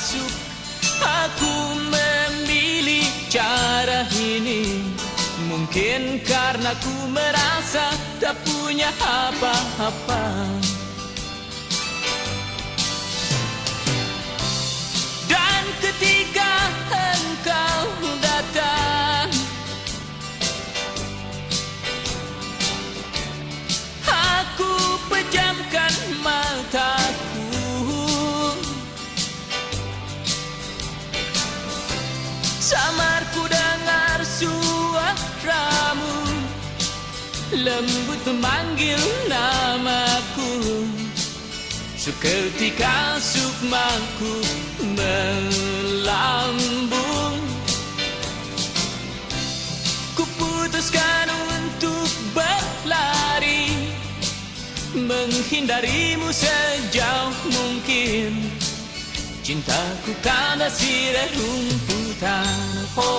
merasuk aku memilih cara ini. Mungkin karena ku merasa tak punya apa-apa Samar ku dengar suaramu. Lembut memanggil namaku. Seketika sukmaku melambung. Kuputuskan untuk berlari Menghindarimu sejauh mungkin Cintaku kanasi rumputan Ho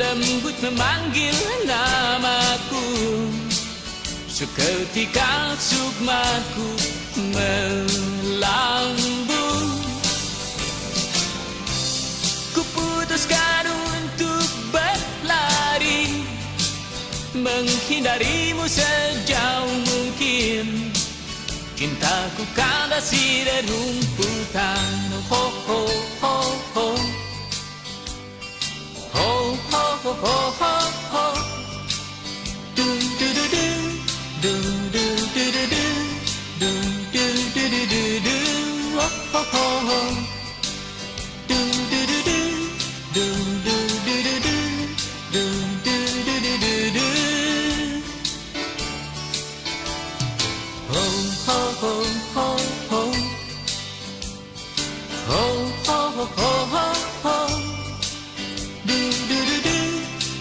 Lembut memanggil namaku Seketika sukmaku melambung. Kuputuskan untuk berlari Menghindarimu sejauh mungkin. Cintaku kandas di rumputan Ho ho